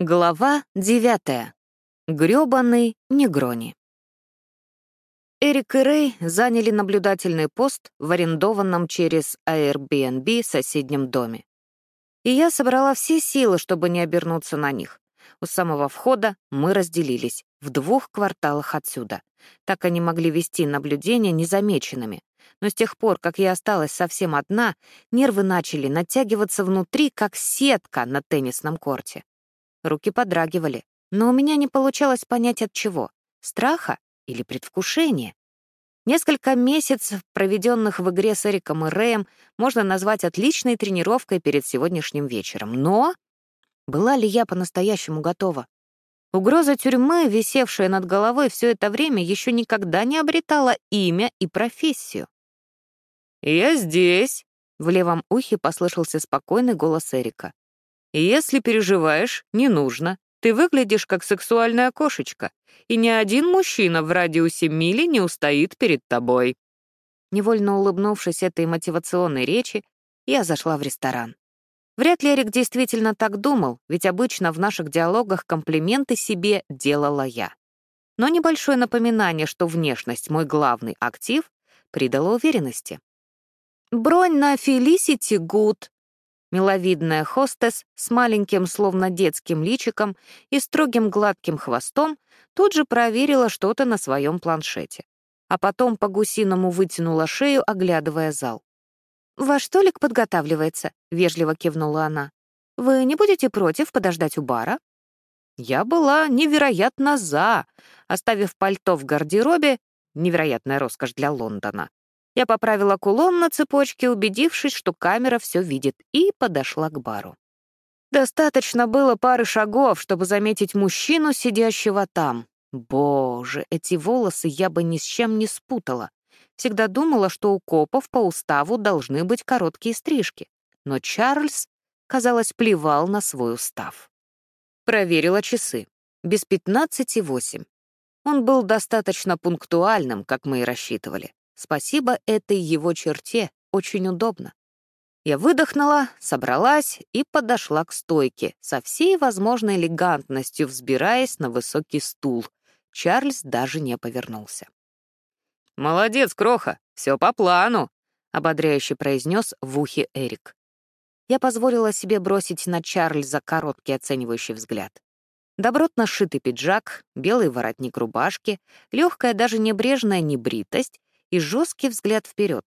Глава девятая. Грёбаный негрони. Эрик и Рэй заняли наблюдательный пост в арендованном через Airbnb соседнем доме. И я собрала все силы, чтобы не обернуться на них. У самого входа мы разделились в двух кварталах отсюда. Так они могли вести наблюдения незамеченными. Но с тех пор, как я осталась совсем одна, нервы начали натягиваться внутри, как сетка на теннисном корте. Руки подрагивали, но у меня не получалось понять от чего — страха или предвкушения. Несколько месяцев, проведенных в игре с Эриком и Рэем, можно назвать отличной тренировкой перед сегодняшним вечером. Но была ли я по-настоящему готова? Угроза тюрьмы, висевшая над головой все это время, еще никогда не обретала имя и профессию. «Я здесь», — в левом ухе послышался спокойный голос Эрика. Если переживаешь, не нужно. Ты выглядишь как сексуальная кошечка, и ни один мужчина в радиусе мили не устоит перед тобой». Невольно улыбнувшись этой мотивационной речи, я зашла в ресторан. Вряд ли Эрик действительно так думал, ведь обычно в наших диалогах комплименты себе делала я. Но небольшое напоминание, что внешность — мой главный актив, придало уверенности. «Бронь на Фелисити Гуд», Миловидная хостес с маленьким, словно детским личиком и строгим гладким хвостом тут же проверила что-то на своем планшете. А потом по-гусиному вытянула шею, оглядывая зал. «Ваш столик подготавливается», — вежливо кивнула она. «Вы не будете против подождать у бара?» Я была невероятно за, оставив пальто в гардеробе, невероятная роскошь для Лондона, я поправила кулон на цепочке, убедившись, что камера все видит, и подошла к бару. Достаточно было пары шагов, чтобы заметить мужчину, сидящего там. Боже, эти волосы я бы ни с чем не спутала. Всегда думала, что у копов по уставу должны быть короткие стрижки. Но Чарльз, казалось, плевал на свой устав. Проверила часы. Без пятнадцати восемь. Он был достаточно пунктуальным, как мы и рассчитывали. Спасибо этой его черте, очень удобно. Я выдохнула, собралась и подошла к стойке, со всей возможной элегантностью взбираясь на высокий стул. Чарльз даже не повернулся. «Молодец, Кроха, все по плану», — ободряюще произнес в ухе Эрик. Я позволила себе бросить на Чарльза короткий оценивающий взгляд. Добротно сшитый пиджак, белый воротник рубашки, легкая даже небрежная небритость и жесткий взгляд вперед.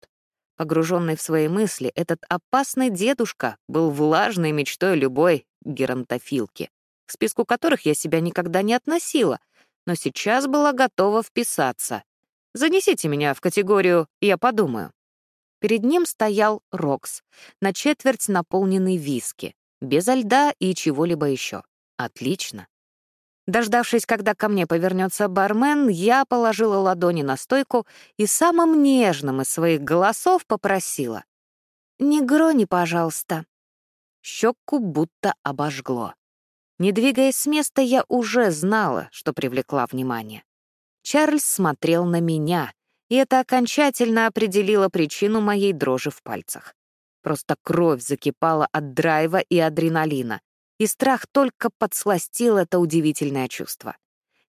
Погруженный в свои мысли, этот опасный дедушка был влажной мечтой любой геронтофилки, к списку которых я себя никогда не относила, но сейчас была готова вписаться. Занесите меня в категорию «я подумаю». Перед ним стоял Рокс, на четверть наполненный виски, без льда и чего-либо еще. Отлично. Дождавшись, когда ко мне повернется бармен, я положила ладони на стойку и самым нежным из своих голосов попросила. «Не грони, пожалуйста». Щеку будто обожгло. Не двигаясь с места, я уже знала, что привлекла внимание. Чарльз смотрел на меня, и это окончательно определило причину моей дрожи в пальцах. Просто кровь закипала от драйва и адреналина, и страх только подсластил это удивительное чувство.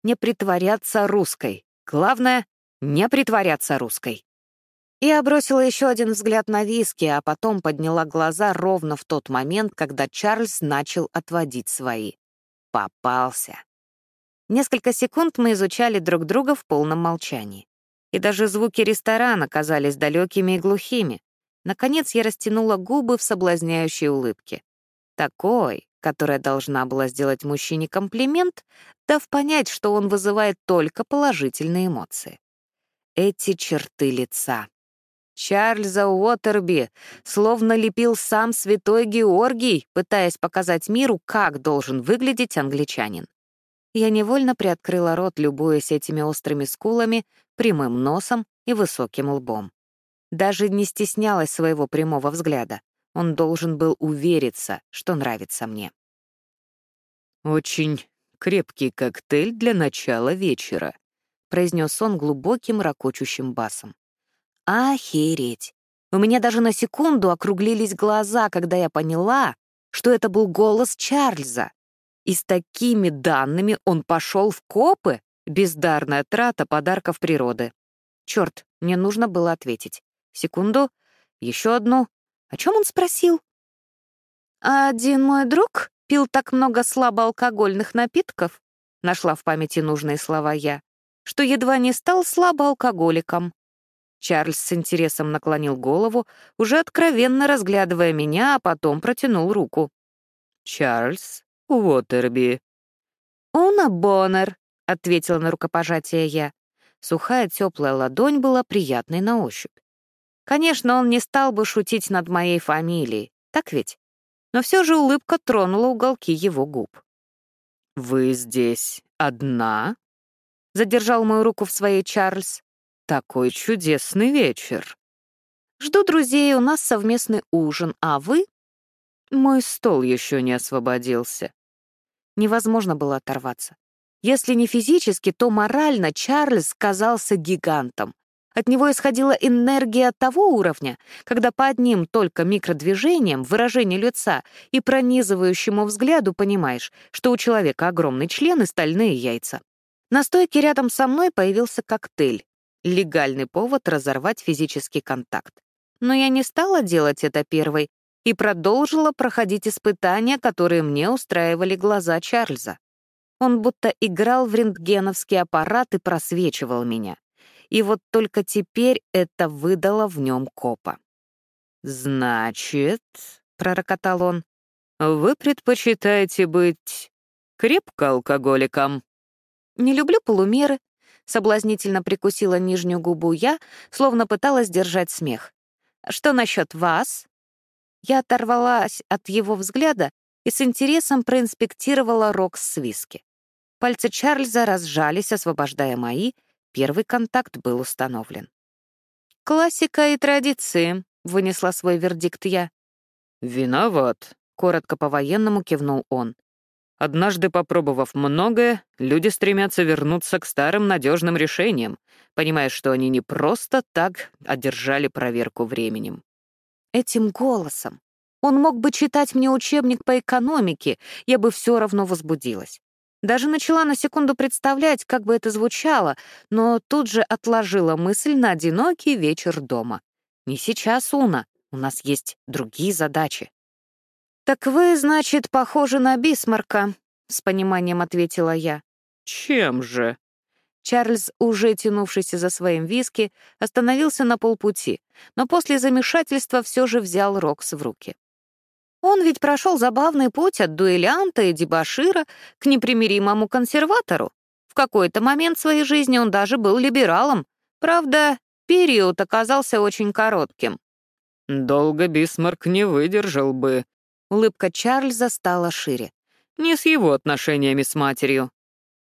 Не притворяться русской. Главное — не притворяться русской. Я бросила еще один взгляд на виски, а потом подняла глаза ровно в тот момент, когда Чарльз начал отводить свои. Попался. Несколько секунд мы изучали друг друга в полном молчании. И даже звуки ресторана казались далекими и глухими. Наконец я растянула губы в соблазняющей улыбке. Такой, которая должна была сделать мужчине комплимент, дав понять, что он вызывает только положительные эмоции. Эти черты лица. Чарльза Уотерби словно лепил сам святой Георгий, пытаясь показать миру, как должен выглядеть англичанин. Я невольно приоткрыла рот, любуясь этими острыми скулами, прямым носом и высоким лбом. Даже не стеснялась своего прямого взгляда. Он должен был увериться, что нравится мне. «Очень крепкий коктейль для начала вечера», — произнес он глубоким ракочущим басом. «Охереть! У меня даже на секунду округлились глаза, когда я поняла, что это был голос Чарльза. И с такими данными он пошел в копы? Бездарная трата подарков природы. Черт, мне нужно было ответить. Секунду, еще одну. О чем он спросил? «Один мой друг пил так много слабоалкогольных напитков», нашла в памяти нужные слова я, что едва не стал слабоалкоголиком. Чарльз с интересом наклонил голову, уже откровенно разглядывая меня, а потом протянул руку. «Чарльз Уотерби». «Уна Боннер», — ответила на рукопожатие я. Сухая теплая ладонь была приятной на ощупь. Конечно, он не стал бы шутить над моей фамилией, так ведь? Но все же улыбка тронула уголки его губ. «Вы здесь одна?» — задержал мою руку в своей Чарльз. «Такой чудесный вечер». «Жду друзей, у нас совместный ужин, а вы?» «Мой стол еще не освободился». Невозможно было оторваться. Если не физически, то морально Чарльз казался гигантом. От него исходила энергия того уровня, когда по одним только микродвижениям, выражению лица и пронизывающему взгляду понимаешь, что у человека огромный член и стальные яйца. На стойке рядом со мной появился коктейль. Легальный повод разорвать физический контакт. Но я не стала делать это первой и продолжила проходить испытания, которые мне устраивали глаза Чарльза. Он будто играл в рентгеновский аппарат и просвечивал меня. И вот только теперь это выдало в нем копа. «Значит», — пророкотал он, — «вы предпочитаете быть крепко алкоголиком?» «Не люблю полумеры», — соблазнительно прикусила нижнюю губу я, словно пыталась держать смех. «Что насчет вас?» Я оторвалась от его взгляда и с интересом проинспектировала Рокс с виски. Пальцы Чарльза разжались, освобождая мои. Первый контакт был установлен. «Классика и традиции», — вынесла свой вердикт я. «Виноват», — коротко по-военному кивнул он. «Однажды попробовав многое, люди стремятся вернуться к старым надежным решениям, понимая, что они не просто так одержали проверку временем». Этим голосом он мог бы читать мне учебник по экономике, я бы все равно возбудилась. Даже начала на секунду представлять, как бы это звучало, но тут же отложила мысль на одинокий вечер дома. «Не сейчас, Уна, у нас есть другие задачи». «Так вы, значит, похожи на Бисмарка», — с пониманием ответила я. «Чем же?» Чарльз, уже тянувшийся за своим виски, остановился на полпути, но после замешательства все же взял Рокс в руки. Он ведь прошел забавный путь от дуэлянта и дебашира к непримиримому консерватору. В какой-то момент своей жизни он даже был либералом. Правда, период оказался очень коротким. «Долго Бисмарк не выдержал бы». Улыбка Чарльза стала шире. «Не с его отношениями с матерью».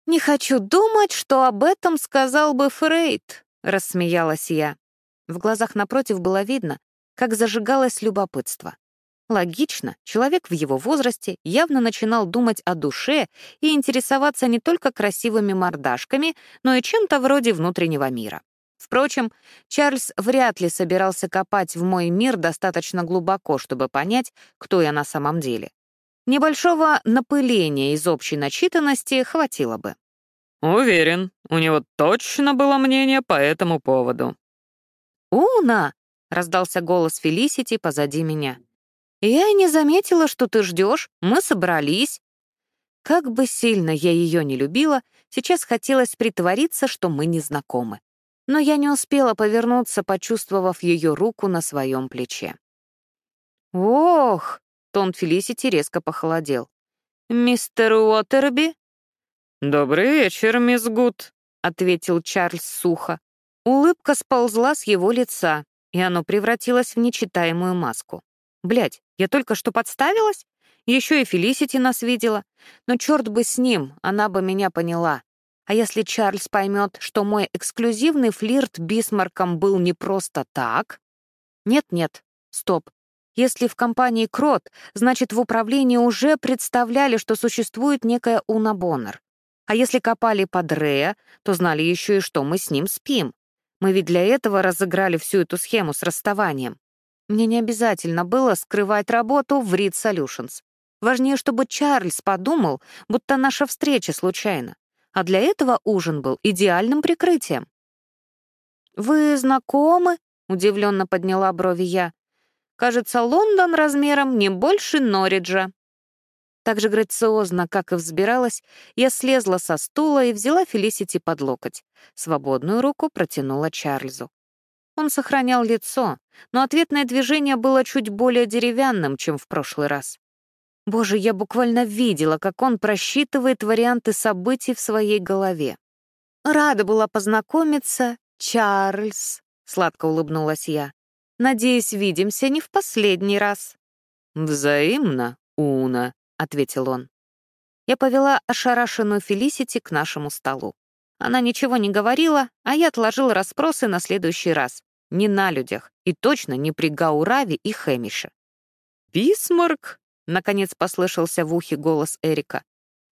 «Не хочу думать, что об этом сказал бы Фрейд», — рассмеялась я. В глазах напротив было видно, как зажигалось любопытство. Логично, человек в его возрасте явно начинал думать о душе и интересоваться не только красивыми мордашками, но и чем-то вроде внутреннего мира. Впрочем, Чарльз вряд ли собирался копать в мой мир достаточно глубоко, чтобы понять, кто я на самом деле. Небольшого напыления из общей начитанности хватило бы. «Уверен, у него точно было мнение по этому поводу». «Уна!» — раздался голос Фелисити позади меня. «Я и не заметила, что ты ждешь. Мы собрались». Как бы сильно я ее не любила, сейчас хотелось притвориться, что мы не знакомы. Но я не успела повернуться, почувствовав ее руку на своем плече. «Ох!» — тон Фелисити резко похолодел. «Мистер Уотерби?» «Добрый вечер, мисс Гуд», — ответил Чарльз сухо. Улыбка сползла с его лица, и оно превратилось в нечитаемую маску. Блять, я только что подставилась? Еще и Фелисити нас видела. Но черт бы с ним, она бы меня поняла. А если Чарльз поймет, что мой эксклюзивный флирт Бисмарком был не просто так? Нет-нет, стоп. Если в компании Крот, значит, в управлении уже представляли, что существует некая Уна Боннер. А если копали под Рея, то знали еще и что мы с ним спим. Мы ведь для этого разыграли всю эту схему с расставанием. Мне не обязательно было скрывать работу в Reed Solutions. Важнее, чтобы Чарльз подумал, будто наша встреча случайна. А для этого ужин был идеальным прикрытием. «Вы знакомы?» — удивленно подняла брови я. «Кажется, Лондон размером не больше Норриджа». Так же грациозно, как и взбиралась, я слезла со стула и взяла Фелисити под локоть. Свободную руку протянула Чарльзу. Он сохранял лицо, но ответное движение было чуть более деревянным, чем в прошлый раз. Боже, я буквально видела, как он просчитывает варианты событий в своей голове. «Рада была познакомиться, Чарльз», — сладко улыбнулась я. «Надеюсь, видимся не в последний раз». «Взаимно, Уна», — ответил он. Я повела ошарашенную Фелисити к нашему столу. Она ничего не говорила, а я отложила расспросы на следующий раз. Не на людях, и точно не при Гаураве и Хэмише. «Бисмарк?» — наконец послышался в ухе голос Эрика.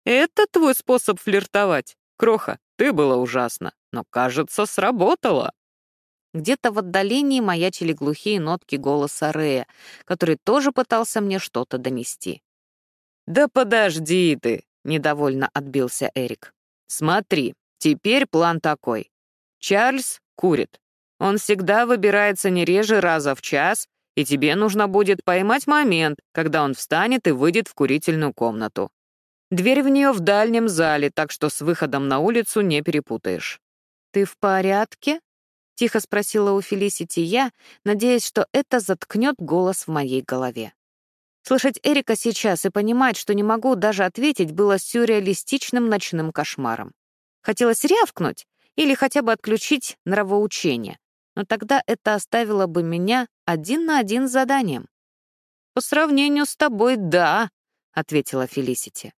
«Это твой способ флиртовать? Кроха, ты была ужасна, но, кажется, сработало». Где-то в отдалении маячили глухие нотки голоса Рея, который тоже пытался мне что-то донести. «Да подожди ты!» — недовольно отбился Эрик. «Смотри, Теперь план такой. Чарльз курит. Он всегда выбирается не реже раза в час, и тебе нужно будет поймать момент, когда он встанет и выйдет в курительную комнату. Дверь в нее в дальнем зале, так что с выходом на улицу не перепутаешь. «Ты в порядке?» — тихо спросила у Фелисити я, надеясь, что это заткнет голос в моей голове. Слышать Эрика сейчас и понимать, что не могу даже ответить, было сюрреалистичным ночным кошмаром. Хотелось рявкнуть или хотя бы отключить нравоучение, но тогда это оставило бы меня один на один с заданием. «По сравнению с тобой, да», — ответила Фелисити.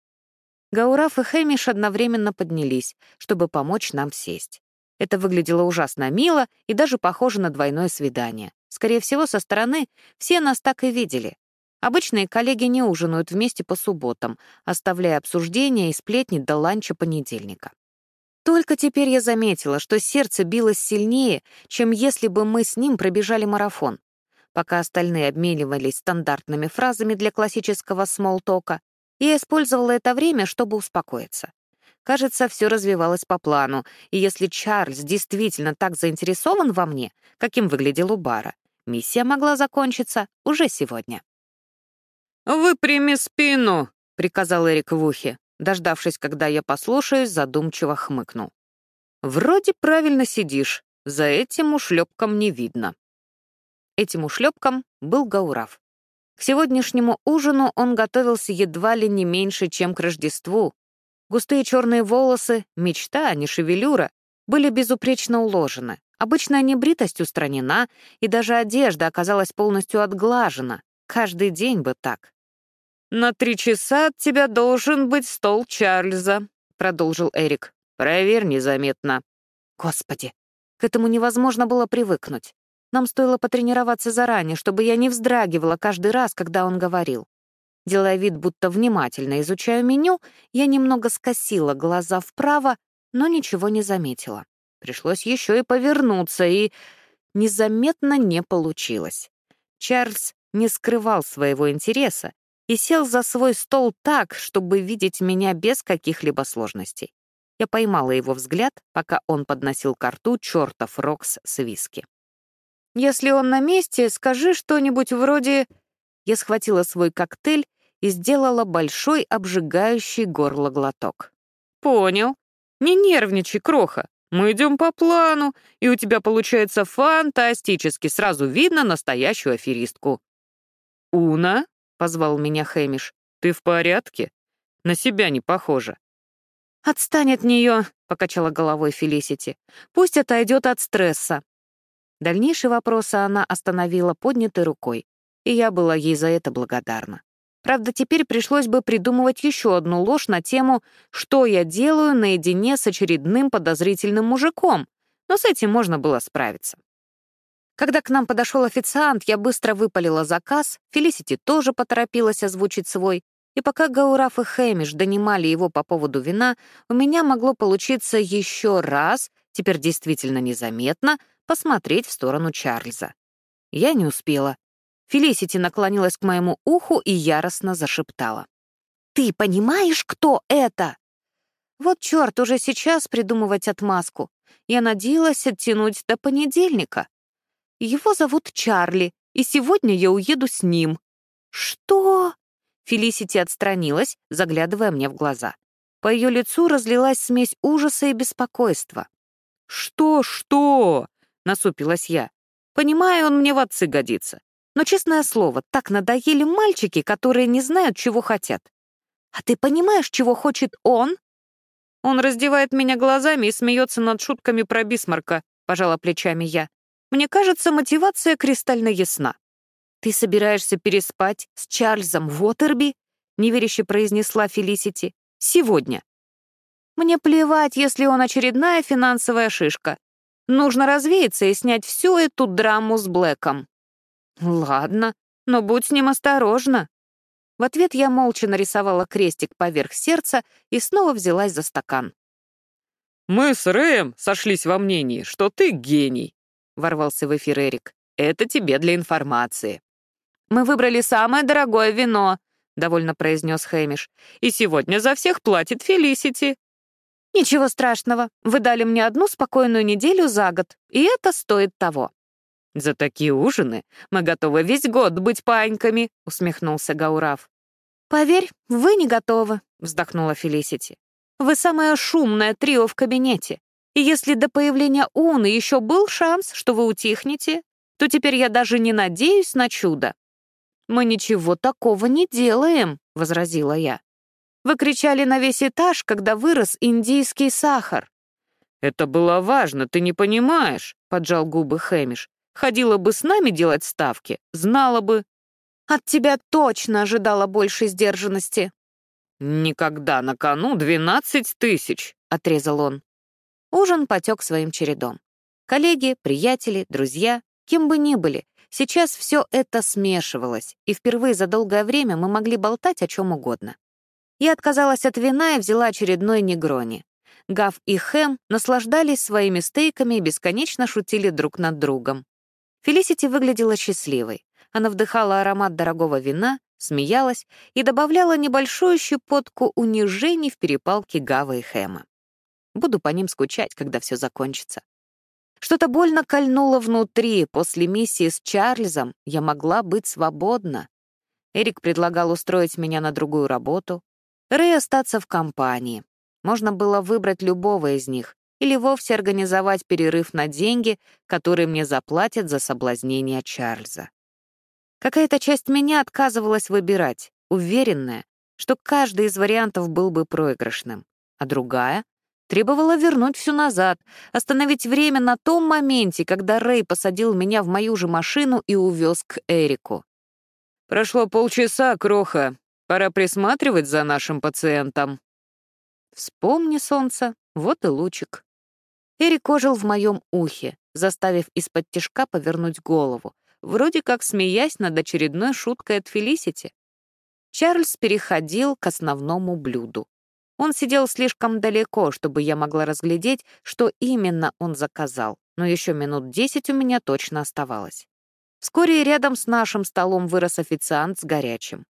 Гаураф и Хэмиш одновременно поднялись, чтобы помочь нам сесть. Это выглядело ужасно мило и даже похоже на двойное свидание. Скорее всего, со стороны все нас так и видели. Обычные коллеги не ужинают вместе по субботам, оставляя обсуждения и сплетни до ланча понедельника. Только теперь я заметила, что сердце билось сильнее, чем если бы мы с ним пробежали марафон. Пока остальные обменивались стандартными фразами для классического смолтока, я использовала это время, чтобы успокоиться. Кажется, все развивалось по плану, и если Чарльз действительно так заинтересован во мне, каким выглядел у бара, миссия могла закончиться уже сегодня. «Выпрями спину», — приказал Эрик в ухе. Дождавшись, когда я послушаюсь, задумчиво хмыкнул. «Вроде правильно сидишь, за этим ушлепком не видно». Этим ушлепком был Гаурав. К сегодняшнему ужину он готовился едва ли не меньше, чем к Рождеству. Густые черные волосы, мечта, а не шевелюра, были безупречно уложены. Обычная небритость устранена, и даже одежда оказалась полностью отглажена. Каждый день бы так. «На три часа от тебя должен быть стол Чарльза», — продолжил Эрик. «Проверь незаметно». Господи, к этому невозможно было привыкнуть. Нам стоило потренироваться заранее, чтобы я не вздрагивала каждый раз, когда он говорил. Делая вид, будто внимательно изучаю меню, я немного скосила глаза вправо, но ничего не заметила. Пришлось еще и повернуться, и незаметно не получилось. Чарльз не скрывал своего интереса, и сел за свой стол так, чтобы видеть меня без каких-либо сложностей. Я поймала его взгляд, пока он подносил к рту чертов Рокс с виски. «Если он на месте, скажи что-нибудь вроде...» Я схватила свой коктейль и сделала большой обжигающий горло глоток. «Понял. Не нервничай, Кроха. Мы идем по плану, и у тебя получается фантастически. Сразу видно настоящую аферистку». «Уна?» — позвал меня Хэмиш. «Ты в порядке? На себя не похоже». «Отстань от нее», — покачала головой Фелисити. «Пусть отойдет от стресса». Дальнейшие вопросы она остановила поднятой рукой, и я была ей за это благодарна. Правда, теперь пришлось бы придумывать еще одну ложь на тему «что я делаю наедине с очередным подозрительным мужиком», но с этим можно было справиться. Когда к нам подошел официант, я быстро выпалила заказ, Фелисити тоже поторопилась озвучить свой, и пока Гаураф и Хэмиш донимали его по поводу вина, у меня могло получиться еще раз, теперь действительно незаметно, посмотреть в сторону Чарльза. Я не успела. Фелисити наклонилась к моему уху и яростно зашептала. ты понимаешь, кто это?» Вот черт, уже сейчас придумывать отмазку. Я надеялась оттянуть до понедельника. Его зовут Чарли, и сегодня я уеду с ним. Что? Фелисити отстранилась, заглядывая мне в глаза. По ее лицу разлилась смесь ужаса и беспокойства. «Что, что?» — насупилась я. «Понимаю, он мне в отцы годится. Но, честное слово, так надоели мальчики, которые не знают, чего хотят. А ты понимаешь, чего хочет он?» Он раздевает меня глазами и смеется над шутками про Бисмарка, пожала плечами я. Мне кажется, мотивация кристально ясна. «Ты собираешься переспать с Чарльзом Уотерби?» — неверяще произнесла Фелисити. «Сегодня». «Мне плевать, если он очередная финансовая шишка. Нужно развеяться и снять всю эту драму с Блэком». «Ладно, но будь с ним осторожна», в ответ я молча нарисовала крестик поверх сердца и снова взялась за стакан. «Мы с Рэем сошлись во мнении, что ты гений», — ворвался в эфир Эрик. «Это тебе для информации». «Мы выбрали самое дорогое вино», — довольно произнес Хэмиш. «И сегодня за всех платит Фелисити». «Ничего страшного. Вы дали мне одну спокойную неделю за год, и это стоит того». «За такие ужины мы готовы весь год быть паньками», — усмехнулся Гаурав. «Поверь, вы не готовы», — вздохнула Фелисити. «Вы самое шумное трио в кабинете. И если до появления Уны еще был шанс, что вы утихнете, то теперь я даже не надеюсь на чудо». «Мы ничего такого не делаем», — возразила я. «Вы кричали на весь этаж, когда вырос индийский сахар». «Это было важно, ты не понимаешь», — поджал губы Хэмиш. Ходила бы с нами делать ставки, знала бы. От тебя точно ожидала большей сдержанности. Никогда на кону двенадцать тысяч, отрезал он. Ужин потек своим чередом. Коллеги, приятели, друзья, кем бы ни были, сейчас все это смешивалось, и впервые за долгое время мы могли болтать о чем угодно. Я отказалась от вина и взяла очередной негрони. Гав и Хэм наслаждались своими стейками и бесконечно шутили друг над другом. Фелисити выглядела счастливой. Она вдыхала аромат дорогого вина, смеялась и добавляла небольшую щепотку унижений в перепалке Гава и Хэма. Буду по ним скучать, когда все закончится. Что-то больно кольнуло внутри. После миссии с Чарльзом я могла быть свободна. Эрик предлагал устроить меня на другую работу. Рэй остаться в компании. Можно было выбрать любого из них или вовсе организовать перерыв на деньги, которые мне заплатят за соблазнение Чарльза. Какая-то часть меня отказывалась выбирать, уверенная, что каждый из вариантов был бы проигрышным, а другая требовала вернуть все назад, остановить время на том моменте, когда Рэй посадил меня в мою же машину и увез к Эрику. «Прошло полчаса, Кроха. Пора присматривать за нашим пациентом». «Вспомни, солнце, вот и лучик». Эрик ожил в моем ухе, заставив из-под тишка повернуть голову, вроде как смеясь над очередной шуткой от Фелисити. Чарльз переходил к основному блюду. Он сидел слишком далеко, чтобы я могла разглядеть, что именно он заказал, но еще минут десять у меня точно оставалось. Вскоре рядом с нашим столом вырос официант с горячим.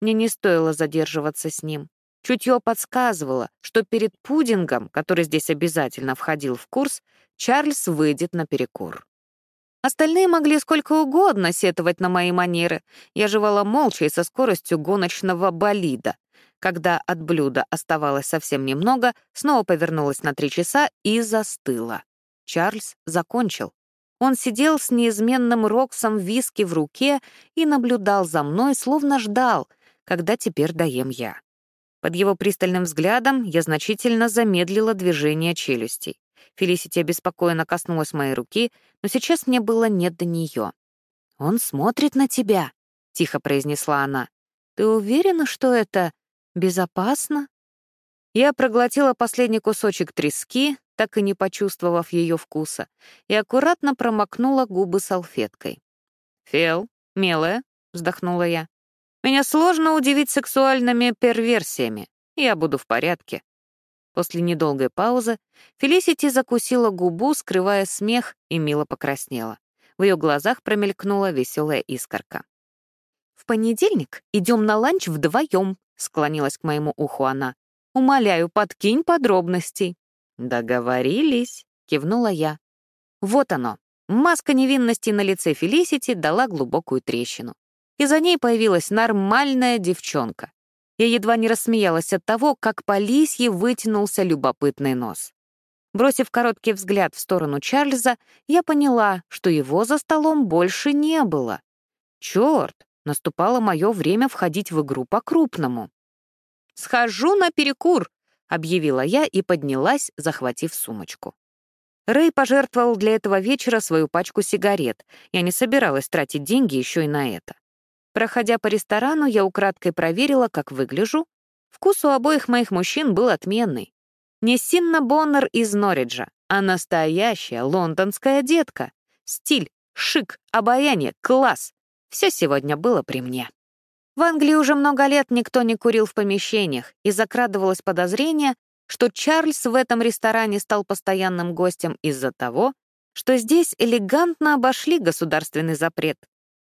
Мне не стоило задерживаться с ним. Чутье подсказывало, что перед пудингом, который здесь обязательно входил в курс, Чарльз выйдет на перекур. Остальные могли сколько угодно сетовать на мои манеры. Я жевала молча и со скоростью гоночного болида. Когда от блюда оставалось совсем немного, снова повернулась на три часа и застыла. Чарльз закончил. Он сидел с неизменным роксом виски в руке и наблюдал за мной, словно ждал, когда теперь доем я. Под его пристальным взглядом я значительно замедлила движение челюстей. Фелисити обеспокоенно коснулась моей руки, но сейчас мне было не до нее. «Он смотрит на тебя», — тихо произнесла она. «Ты уверена, что это безопасно?» Я проглотила последний кусочек трески, так и не почувствовав ее вкуса, и аккуратно промокнула губы салфеткой. «Фел, милая», — вздохнула я, меня сложно удивить сексуальными перверсиями. Я буду в порядке». После недолгой паузы Фелисити закусила губу, скрывая смех, и мило покраснела. В ее глазах промелькнула веселая искорка. «В понедельник идем на ланч вдвоем», — склонилась к моему уху она. «Умоляю, подкинь подробностей». «Договорились», — кивнула я. Вот оно. Маска невинности на лице Фелисити дала глубокую трещину. И за ней появилась нормальная девчонка. Я едва не рассмеялась от того, как по лисье вытянулся любопытный нос. Бросив короткий взгляд в сторону Чарльза, я поняла, что его за столом больше не было. Черт, наступало мое время входить в игру по-крупному. «Схожу на перекур», — объявила я и поднялась, захватив сумочку. Рэй пожертвовал для этого вечера свою пачку сигарет. Я не собиралась тратить деньги еще и на это. Проходя по ресторану, я украдкой проверила, как выгляжу. Вкус у обоих моих мужчин был отменный. Не Синна Боннер из Норриджа, а настоящая лондонская детка. Стиль, шик, обаяние, класс. Все сегодня было при мне. В Англии уже много лет никто не курил в помещениях, и закрадывалось подозрение, что Чарльз в этом ресторане стал постоянным гостем из-за того, что здесь элегантно обошли государственный запрет.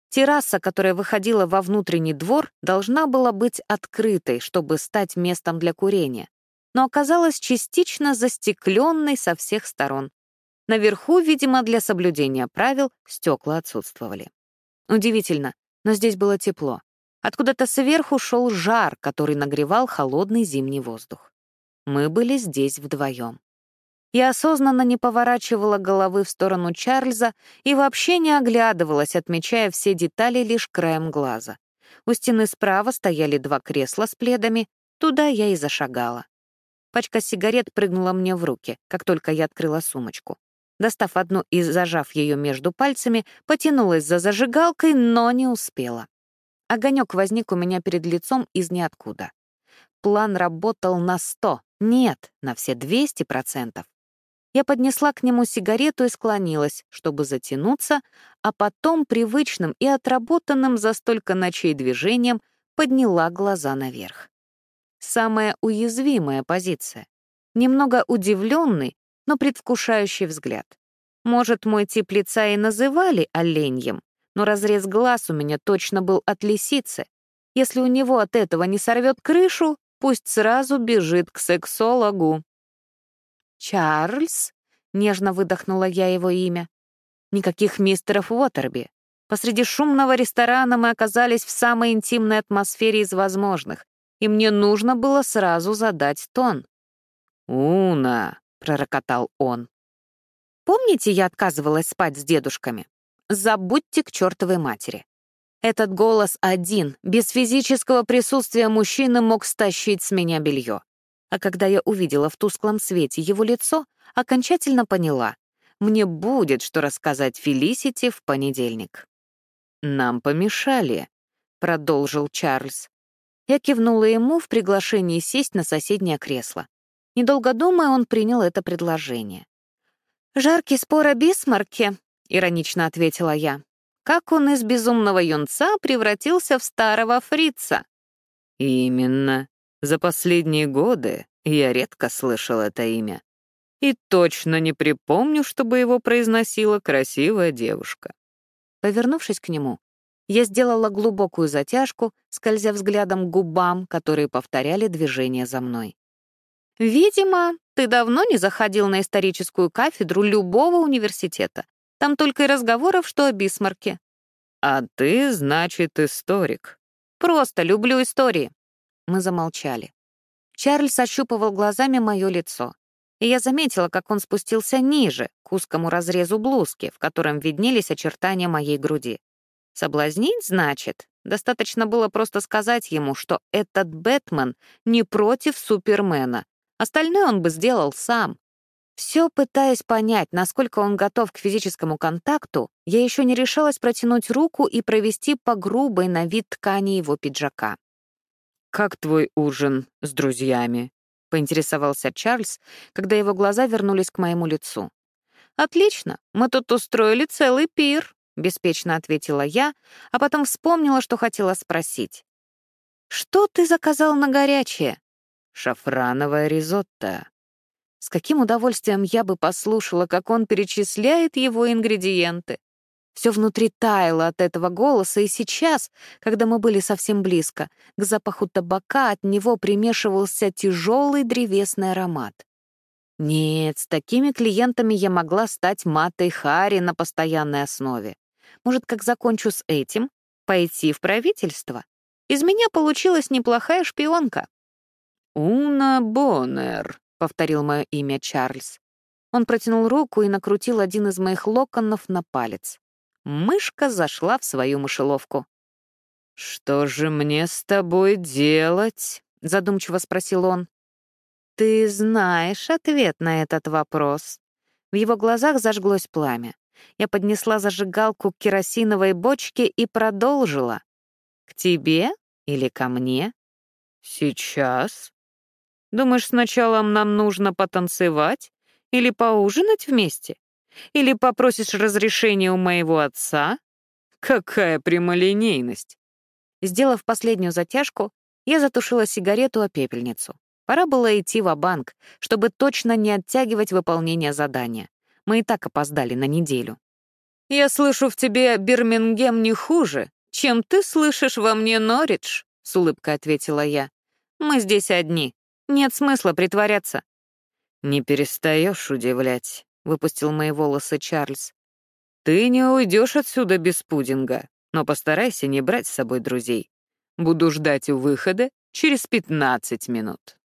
Терраса, которая выходила во внутренний двор, должна была быть открытой, чтобы стать местом для курения, но оказалась частично застекленной со всех сторон. Наверху, видимо, для соблюдения правил, стекла отсутствовали. Удивительно, но здесь было тепло. Откуда-то сверху шел жар, который нагревал холодный зимний воздух. Мы были здесь вдвоем. Я осознанно не поворачивала головы в сторону Чарльза и вообще не оглядывалась, отмечая все детали лишь краем глаза. У стены справа стояли два кресла с пледами, туда я и зашагала. Пачка сигарет прыгнула мне в руки, как только я открыла сумочку. Достав одну и зажав ее между пальцами, потянулась за зажигалкой, но не успела. Огонек возник у меня перед лицом из ниоткуда. План работал на сто, нет, на все 200%. Я поднесла к нему сигарету и склонилась, чтобы затянуться, а потом привычным и отработанным за столько ночей движением подняла глаза наверх. Самая уязвимая позиция. Немного удивленный, но предвкушающий взгляд. Может, мой тип лица и называли оленьем, но разрез глаз у меня точно был от лисицы. Если у него от этого не сорвет крышу, Пусть сразу бежит к сексологу. «Чарльз?» — нежно выдохнула я его имя. Никаких мистеров Уотерби. Посреди шумного ресторана мы оказались в самой интимной атмосфере из возможных, и мне нужно было сразу задать тон. «Уна!» — пророкотал он. «Помните, я отказывалась спать с дедушками? Забудьте к чертовой матери. Этот голос один, без физического присутствия мужчины мог стащить с меня белье. А когда я увидела в тусклом свете его лицо, окончательно поняла. Мне будет что рассказать Фелисити в понедельник. «Нам помешали», — продолжил Чарльз. Я кивнула ему в приглашении сесть на соседнее кресло. Недолго думая, он принял это предложение. «Жаркий спор о Бисмарке», — иронично ответила я как он из безумного юнца превратился в старого фрица. Именно. За последние годы я редко слышал это имя. И точно не припомню, чтобы его произносила красивая девушка. Повернувшись к нему, я сделала глубокую затяжку, скользя взглядом к губам, которые повторяли движение за мной. «Видимо, ты давно не заходил на историческую кафедру любого университета. Там только и разговоров, что о Бисмарке. А ты, значит, историк. Просто люблю истории. Мы замолчали. Чарльз ощупывал глазами мое лицо. И я заметила, как он спустился ниже, к узкому разрезу блузки, в котором виднелись очертания моей груди. Соблазнить, значит? Достаточно было просто сказать ему, что этот Бэтмен не против Супермена. Остальное он бы сделал сам. Все пытаясь понять, насколько он готов к физическому контакту, я еще не решалась протянуть руку и провести по грубой на вид ткани его пиджака. «Как твой ужин с друзьями?» — поинтересовался Чарльз, когда его глаза вернулись к моему лицу. «Отлично, мы тут устроили целый пир», — беспечно ответила я, а потом вспомнила, что хотела спросить. «Что ты заказал на горячее?» «Шафрановое ризотто», с каким удовольствием я бы послушала, как он перечисляет его ингредиенты. Все внутри таяло от этого голоса, и сейчас, когда мы были совсем близко, к запаху табака от него примешивался тяжелый древесный аромат. Нет, с такими клиентами я могла стать матой Хари на постоянной основе. Может, как закончу с этим, пойти в правительство? Из меня получилась неплохая шпионка. «Уна Боннер», — повторил мое имя Чарльз. Он протянул руку и накрутил один из моих локонов на палец. Мышка зашла в свою мышеловку. «Что же мне с тобой делать?» — задумчиво спросил он. «Ты знаешь ответ на этот вопрос». В его глазах зажглось пламя. Я поднесла зажигалку к керосиновой бочке и продолжила. «К тебе или ко мне?» «Сейчас. Думаешь, сначала нам нужно потанцевать или поужинать вместе? Или попросишь разрешения у моего отца? Какая прямолинейность!» Сделав последнюю затяжку, я затушила сигарету о пепельницу. Пора было идти в банк чтобы точно не оттягивать выполнение задания. Мы и так опоздали на неделю. «Я слышу в тебе Бирмингем не хуже, чем ты слышишь во мне Норридж», — с улыбкой ответила я. «Мы здесь одни. Нет смысла притворяться». «Не перестаешь удивлять», — выпустил мои волосы Чарльз. «Ты не уйдешь отсюда без пудинга, но постарайся не брать с собой друзей. Буду ждать у выхода через пятнадцать минут».